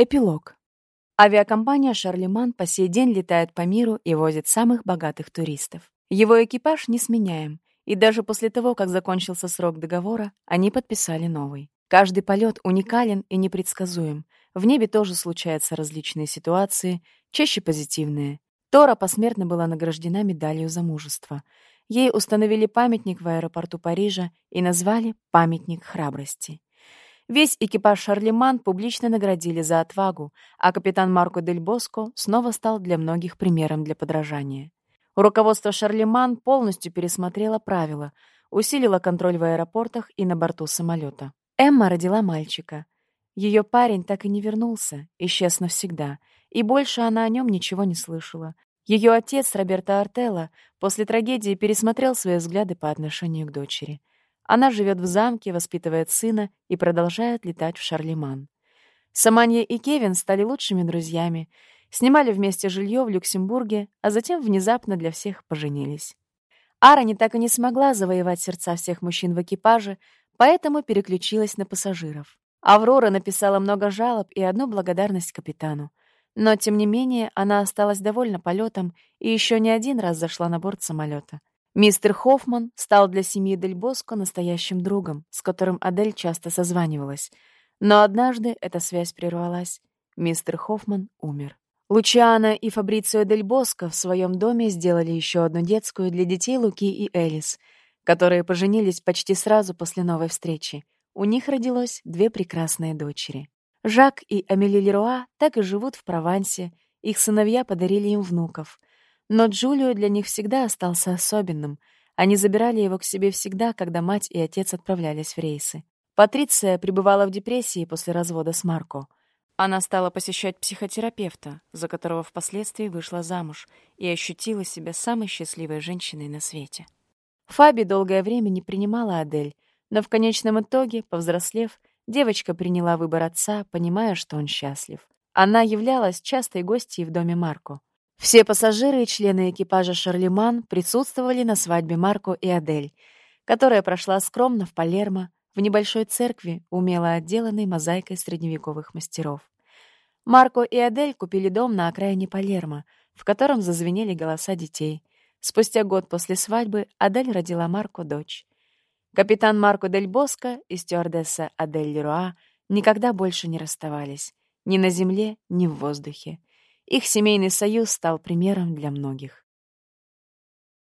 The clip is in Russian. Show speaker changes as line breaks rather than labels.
Эпилог. Авиакомпания «Шарлеман» по сей день летает по миру и возит самых богатых туристов. Его экипаж не сменяем, и даже после того, как закончился срок договора, они подписали новый. Каждый полет уникален и непредсказуем. В небе тоже случаются различные ситуации, чаще позитивные. Тора посмертно была награждена медалью за мужество. Ей установили памятник в аэропорту Парижа и назвали «Памятник храбрости». Весь экипаж «Шарлеман» публично наградили за отвагу, а капитан Марко Дель Боско снова стал для многих примером для подражания. Руководство «Шарлеман» полностью пересмотрело правила, усилило контроль в аэропортах и на борту самолета. Эмма родила мальчика. Ее парень так и не вернулся, исчез навсегда, и больше она о нем ничего не слышала. Ее отец, Роберто Артелло, после трагедии пересмотрел свои взгляды по отношению к дочери. Она живет в замке, воспитывает сына и продолжает летать в Шарлеман. Саманья и Кевин стали лучшими друзьями, снимали вместе жилье в Люксембурге, а затем внезапно для всех поженились. Ара не так и не смогла завоевать сердца всех мужчин в экипаже, поэтому переключилась на пассажиров. Аврора написала много жалоб и одну благодарность капитану. Но, тем не менее, она осталась довольна полетом и еще не один раз зашла на борт самолета. Мистер Хоффман стал для семьи Дель Боско настоящим другом, с которым Адель часто созванивалась. Но однажды эта связь прервалась. Мистер Хоффман умер. Лучиана и Фабрицио Дель Боско в своем доме сделали еще одну детскую для детей Луки и Элис, которые поженились почти сразу после новой встречи. У них родилось две прекрасные дочери. Жак и Амели Леруа так и живут в Провансе, их сыновья подарили им внуков — но Джулио для них всегда остался особенным. Они забирали его к себе всегда, когда мать и отец отправлялись в рейсы. Патриция пребывала в депрессии после развода с Марко. Она стала посещать психотерапевта, за которого впоследствии вышла замуж и ощутила себя самой счастливой женщиной на свете. Фаби долгое время не принимала Адель, но в конечном итоге, повзрослев, девочка приняла выбор отца, понимая, что он счастлив. Она являлась частой гостьей в доме Марко. Все пассажиры и члены экипажа «Шарлеман» присутствовали на свадьбе Марко и Адель, которая прошла скромно в Палермо, в небольшой церкви, умело отделанной мозаикой средневековых мастеров. Марко и Адель купили дом на окраине Палермо, в котором зазвенели голоса детей. Спустя год после свадьбы Адель родила Марко дочь. Капитан Марко Дель Боско и стюардесса Адель Леруа никогда больше не расставались. Ни на земле, ни в воздухе. Их семейный союз стал примером для многих.